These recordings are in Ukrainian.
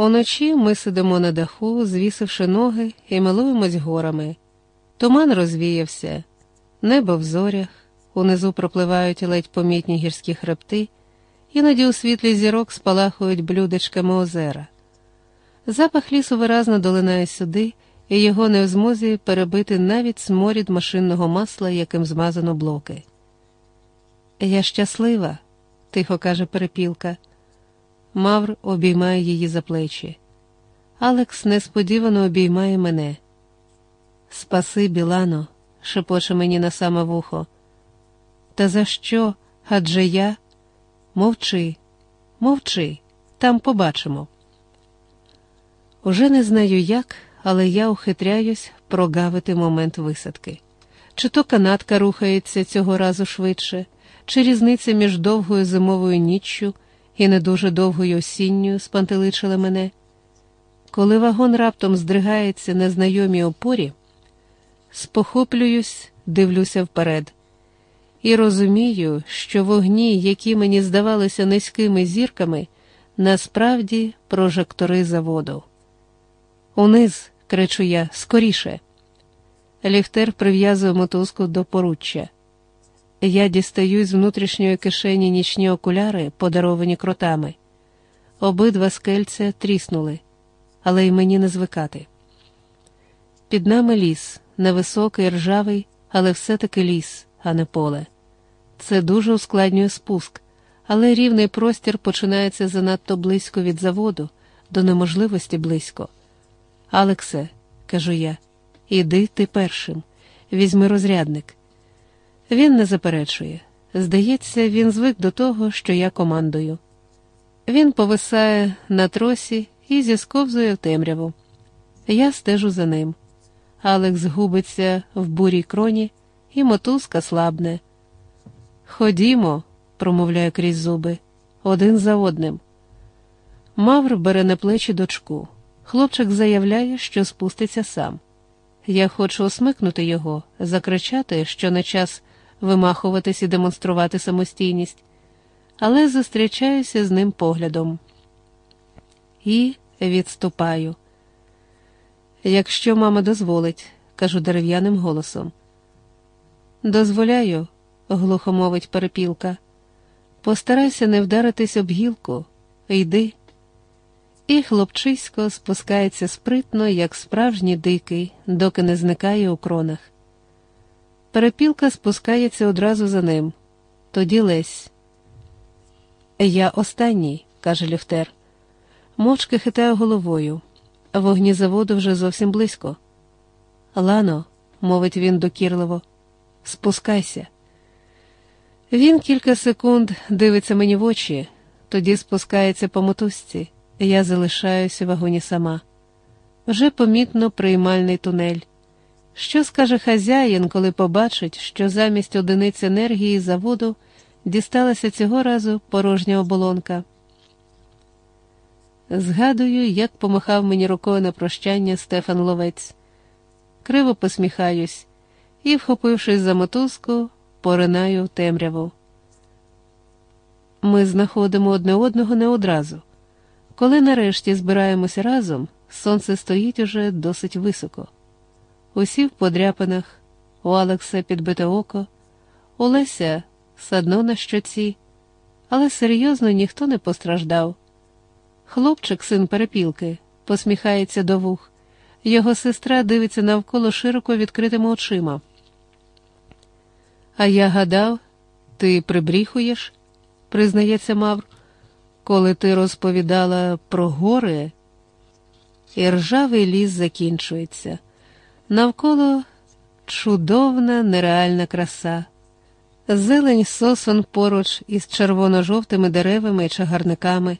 Уночі ми сидимо на даху, звісивши ноги і милуємось горами. Туман розвіявся, небо в зорях, унизу пропливають ледь помітні гірські хребти, іноді у світлі зірок спалахують блюдечками озера. Запах лісу виразно долинає сюди, і його не в змозі перебити навіть сморід машинного масла, яким змазано блоки. Я щаслива, тихо каже перепілка. Мавр обіймає її за плечі. Алекс несподівано обіймає мене. Спаси, Білано, шепоче мені на саме вухо. Та за що? Адже я? Мовчи, мовчи, там побачимо. Уже не знаю як, але я ухитряюсь прогавити момент висадки. Чи то канатка рухається цього разу швидше, чи різниця між довгою зимовою ніччю і не дуже довгою осінньою спантеличила мене. Коли вагон раптом здригається на знайомій опорі, спохоплююсь, дивлюся вперед, і розумію, що вогні, які мені здавалися низькими зірками, насправді прожектори заводу. Униз, кричу я, скоріше. Ліфтер прив'язує мотузку до поруччя. Я дістаю з внутрішньої кишені нічні окуляри, подаровані кротами. Обидва скельця тріснули, але й мені не звикати. Під нами ліс, невисокий, ржавий, але все-таки ліс, а не поле. Це дуже ускладнює спуск, але рівний простір починається занадто близько від заводу, до неможливості близько. Алексе, кажу я, іди ти першим, візьми розрядник. Він не заперечує. Здається, він звик до того, що я командую. Він повисає на тросі і зісковзує в темряву. Я стежу за ним. Алекс губиться в бурій кроні, і мотузка слабне. Ходімо, промовляю крізь зуби, один за одним. Мавр бере на плечі дочку. Хлопчик заявляє, що спуститься сам. Я хочу осмикнути його, закричати, що на час вимахуватись і демонструвати самостійність, але зустрічаюся з ним поглядом і відступаю. Якщо мама дозволить, кажу дерев'яним голосом. Дозволяю, глухо мовить перепілка. Постарайся не вдаритись об гілку, йди. І хлопчисько спускається спритно, як справжній дикий, доки не зникає у кронах. Перепілка спускається одразу за ним. Тоді лесь. Я останній, каже Ліфтер. Мовчки хитає головою. Вогні заводу вже зовсім близько. Лано, мовить він докірливо, спускайся. Він кілька секунд дивиться мені в очі, тоді спускається по мотузці. Я залишаюся в вагоні сама. Вже помітно приймальний тунель. Що скаже хазяїн, коли побачить, що замість одиниць енергії заводу дісталася цього разу порожня оболонка? Згадую, як помахав мені рукою на прощання Стефан Ловець. Криво посміхаюсь і, вхопившись за мотузку, поринаю в темряву. Ми знаходимо одне одного не одразу. Коли нарешті збираємося разом, сонце стоїть уже досить високо. Усі в подряпинах, у Алекса підбите око, у Леся садно на щоці, але серйозно ніхто не постраждав. Хлопчик, син перепілки, посміхається до вух, його сестра дивиться навколо широко відкритими очима. А я гадав, ти прибріхуєш, признається Мавр, коли ти розповідала про гори, і ржавий ліс закінчується. Навколо чудовна нереальна краса, зелень сосон поруч із червоно-жовтими деревами і чагарниками,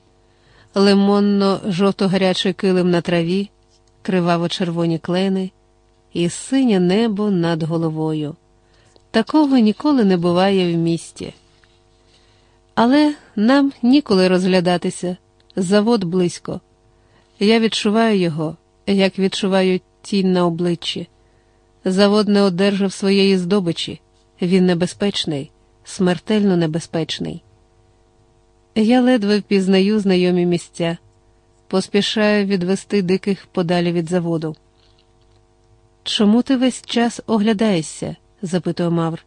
лимонно-жовто-гарячий килим на траві, криваво-червоні клени і синє небо над головою. Такого ніколи не буває в місті. Але нам ніколи розглядатися, завод близько. Я відчуваю його, як відчуваю тінь на обличчі. Завод не одержав своєї здобичі, він небезпечний, смертельно небезпечний. Я ледве впізнаю знайомі місця. поспішаю відвести диких подалі від заводу. Чому ти весь час оглядаєшся? запитує Мавр.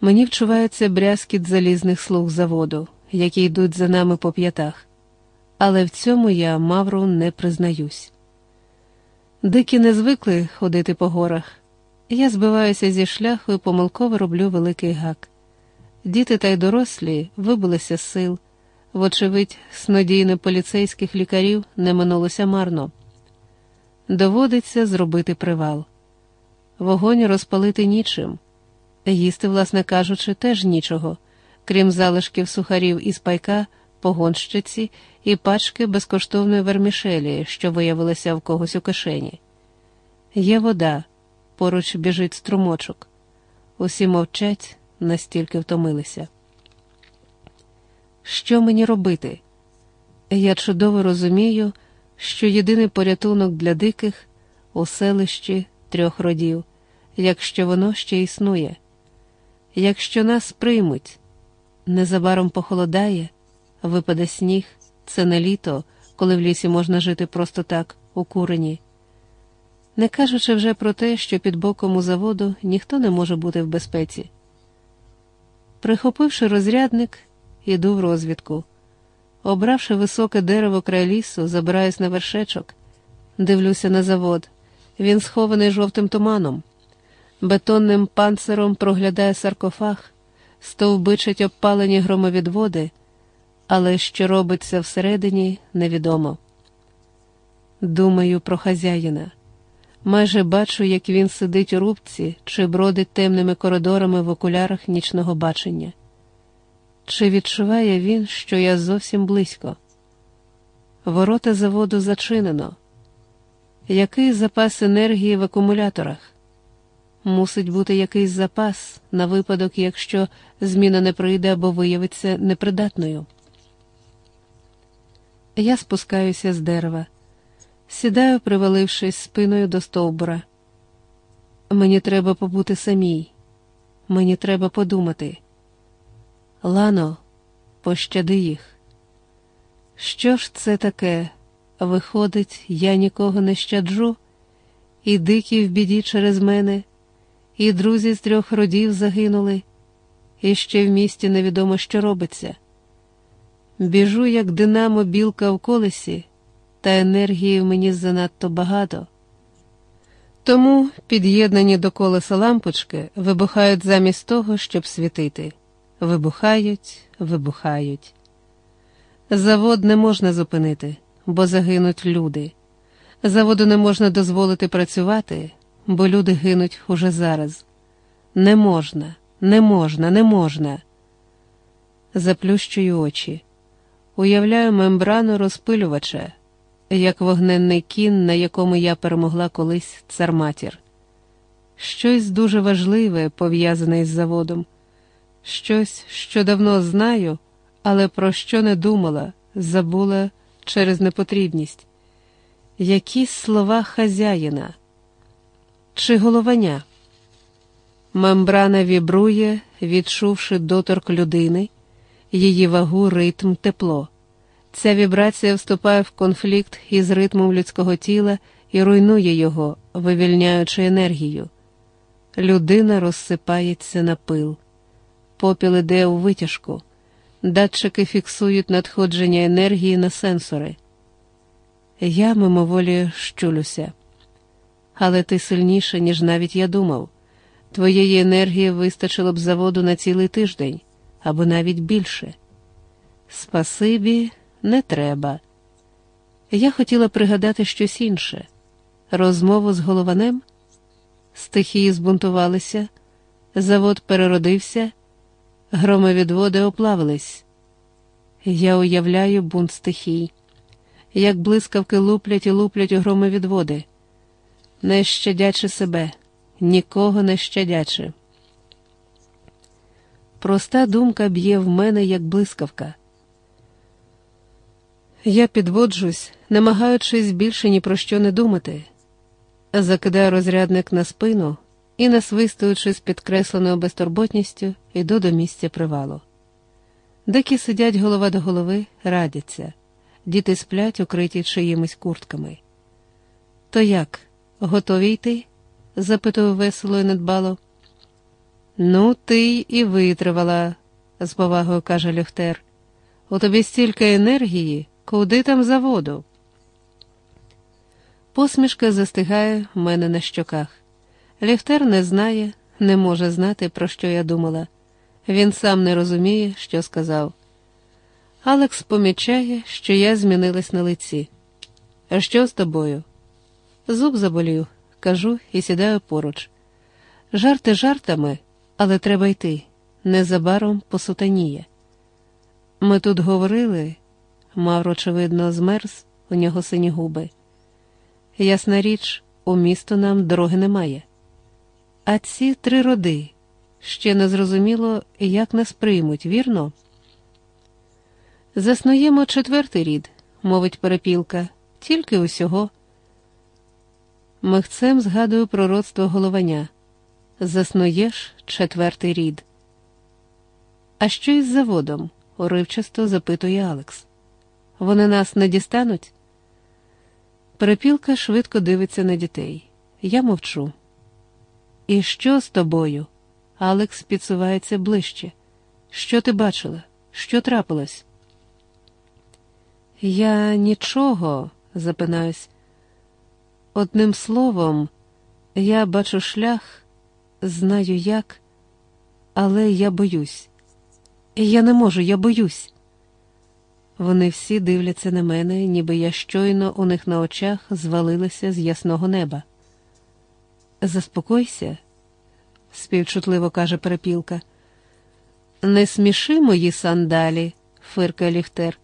Мені вчувається брязкіт залізних слуг заводу, які йдуть за нами по п'ятах, але в цьому я Мавру не признаюсь. Дикі не звикли ходити по горах. Я збиваюся зі шляху і помилково роблю великий гак. Діти та й дорослі вибилися з сил. Вочевидь, снодійне поліцейських лікарів не минулося марно. Доводиться зробити привал. Вогонь розпалити нічим, їсти, власне кажучи, теж нічого, крім залишків сухарів із пайка, погонщиці і пачки безкоштовної вермішелі, що виявилися в когось у кишені. Є вода, поруч біжить струмочок. Усі мовчать, настільки втомилися. Що мені робити? Я чудово розумію, що єдиний порятунок для диких у селищі трьох родів, якщо воно ще існує. Якщо нас приймуть, незабаром похолодає, випаде сніг, це не літо, коли в лісі можна жити просто так, у курені. Не кажучи вже про те, що під боком у заводу ніхто не може бути в безпеці. Прихопивши розрядник, іду в розвідку. Обравши високе дерево край лісу, забираюсь на вершечок, дивлюся на завод. Він схований жовтим туманом. Бетонним панциром проглядає саркофаг, стовбичать обпалені громовідводи, але що робиться всередині, невідомо. Думаю про хазяїна. Майже бачу, як він сидить у рубці чи бродить темними коридорами в окулярах нічного бачення. Чи відчуває він, що я зовсім близько? Ворота заводу зачинено. Який запас енергії в акумуляторах? Мусить бути якийсь запас на випадок, якщо зміна не прийде або виявиться непридатною. Я спускаюся з дерева, сідаю, привалившись спиною до стовбура. Мені треба побути самій, мені треба подумати. Лано, пощади їх. Що ж це таке? Виходить, я нікого не щаджу, і дикі в біді через мене, і друзі з трьох родів загинули, і ще в місті невідомо, що робиться. Біжу, як динамо білка в колесі, та енергії в мені занадто багато. Тому, під'єднані до колеса лампочки, вибухають замість того, щоб світити. Вибухають, вибухають. Завод не можна зупинити, бо загинуть люди. Заводу не можна дозволити працювати, бо люди гинуть уже зараз. Не можна, не можна, не можна. Заплющую очі. Уявляю мембрану розпилювача, як вогненний кін, на якому я перемогла колись царматір. Щось дуже важливе пов'язане із заводом щось, що давно знаю, але про що не думала, забула через непотрібність. Якісь слова хазяїна чи головання. Мембрана вібрує, відчувши доторк людини, її вагу, ритм, тепло. Ця вібрація вступає в конфлікт із ритмом людського тіла і руйнує його, вивільняючи енергію. Людина розсипається на пил попіл іде у витяжку, датчики фіксують надходження енергії на сенсори. Я мимоволі щулюся, але ти сильніша, ніж навіть я думав. Твоєї енергії вистачило б заводу на цілий тиждень або навіть більше. Спасибі, не треба. Я хотіла пригадати щось інше розмову з голованем. Стихії збунтувалися, завод переродився, Громовідводи оплавились. Я уявляю бунт стихій, як блискавки луплять і луплять у громовідводи, не щадячи себе, нікого не щадячи. Проста думка б'є в мене, як блискавка. Я підводжусь, намагаючись більше ні про що не думати, закидаю розрядник на спину і, насвистуючи з підкресленою безтурботністю, йду до місця привалу. Дикі сидять голова до голови, радяться, Діти сплять, укриті чиїмись куртками. То як, готові йти? запитував весело і недбало. Ну, ти і витривала, з повагою каже Льохтер. У тобі стільки енергії, куди там за воду? Посмішка застигає в мене на щоках. Ліхтер не знає, не може знати, про що я думала. Він сам не розуміє, що сказав. Алекс помічає, що я змінилась на лиці. А що з тобою? Зуб заболів, кажу і сідаю поруч. Жарти жартами, але треба йти. Незабаром посутаніє. Ми тут говорили, Мавр, очевидно, змерз, у нього сині губи. Ясна річ, у місто нам дороги немає. А ці три роди ще не зрозуміло, як нас приймуть, вірно? Заснуємо четвертий рід, мовить перепілка, тільки усього. Михцем згадую пророцтво головання. Заснуєш четвертий рід. А що із заводом? уривчасто запитує Алекс. Вони нас не дістануть? Перепілка швидко дивиться на дітей. Я мовчу. І що з тобою? Алекс підсувається ближче. Що ти бачила? Що трапилось? Я нічого, запинаюсь. Одним словом, я бачу шлях, знаю як, але я боюсь. Я не можу, я боюсь. Вони всі дивляться на мене, ніби я щойно у них на очах звалилася з ясного неба. Заспокойся, співчутливо каже перепілка. Не сміши мої сандалі, фиркає ліхтер.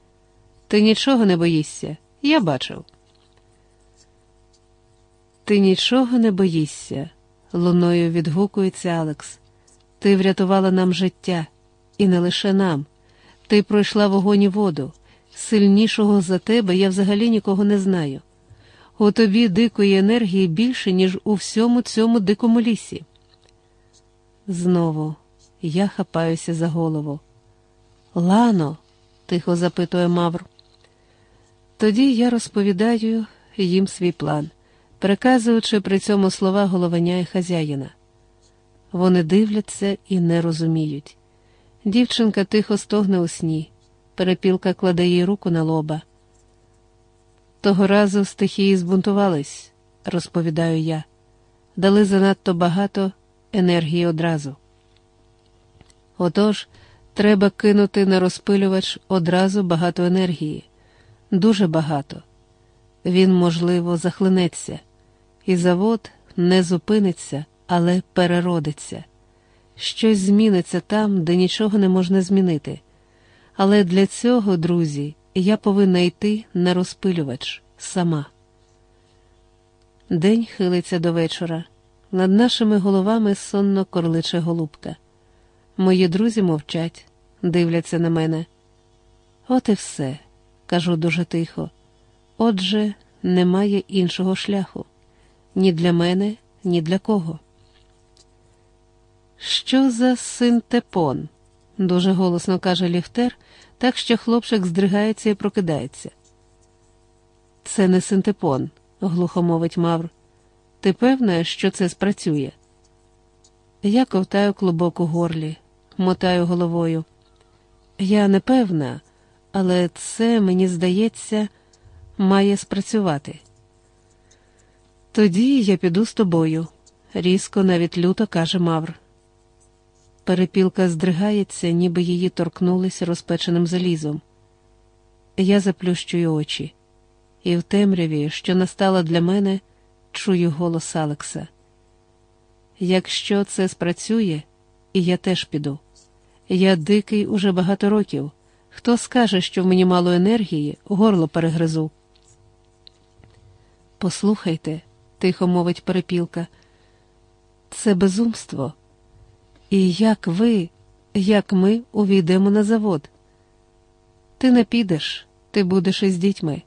Ти нічого не боїшся, я бачив. Ти нічого не боїшся, луною відгукується Алекс. Ти врятувала нам життя, і не лише нам. Ти пройшла вогонь і воду. Сильнішого за тебе я взагалі нікого не знаю. У тобі дикої енергії більше, ніж у всьому цьому дикому лісі. Знову я хапаюся за голову. Лано, тихо запитує Мавр. Тоді я розповідаю їм свій план, переказуючи при цьому слова головання і хазяїна. Вони дивляться і не розуміють. Дівчинка тихо стогне у сні. Перепілка кладе їй руку на лоба. Того разу стихії збунтувались, розповідаю я, дали занадто багато енергії одразу. Отож, треба кинути на розпилювач одразу багато енергії, дуже багато. Він, можливо, захлинеться, і завод не зупиниться, але переродиться. Щось зміниться там, де нічого не можна змінити. Але для цього, друзі, я повинна йти на розпилювач сама. День хилиться до вечора. Над нашими головами сонно корличе голубка. Мої друзі мовчать, дивляться на мене. От і все, кажу дуже тихо. Отже, немає іншого шляху ні для мене, ні для кого. Що за синтепон? дуже голосно каже Ліфтер, так що хлопчик здригається і прокидається. Це не синтепон, глухо мовить Мавр. Ти певна, що це спрацює? Я ковтаю клубок у горлі, мотаю головою. Я не певна, але це, мені здається, має спрацювати. Тоді я піду з тобою, різко, навіть люто каже Мавр. Перепілка здригається, ніби її торкнулися розпеченим залізом. Я заплющую очі, і в темряві, що настала для мене, чую голос Алекса. Якщо це спрацює, і я теж піду. Я дикий уже багато років. Хто скаже, що в мені мало енергії, горло перегризу. Послухайте, тихо мовить перепілка, це безумство. І як ви, як ми увійдемо на завод? Ти не підеш, ти будеш із дітьми.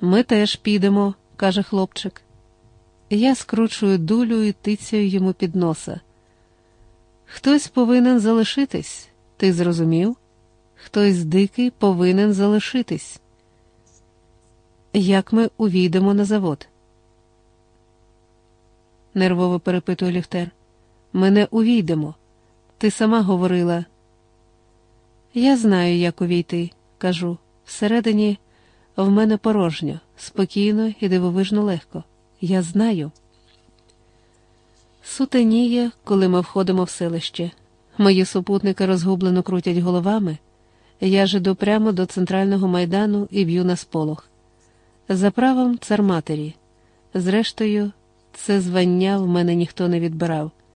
Ми теж підемо, каже хлопчик. Я скручую дулю і тицяю йому під носа. Хтось повинен залишитись, ти зрозумів? Хтось дикий повинен залишитись. Як ми увійдемо на завод? Нервово перепитує Ліфтер. Ми не увійдемо. Ти сама говорила. Я знаю, як увійти, кажу. Всередині в мене порожньо, спокійно і дивовижно легко. Я знаю. Сутеніє, коли ми входимо в селище. Мої супутники розгублено крутять головами. Я ж іду прямо до центрального майдану і б'ю на сполох. За правом цар матері. Зрештою, це звання в мене ніхто не відбирав.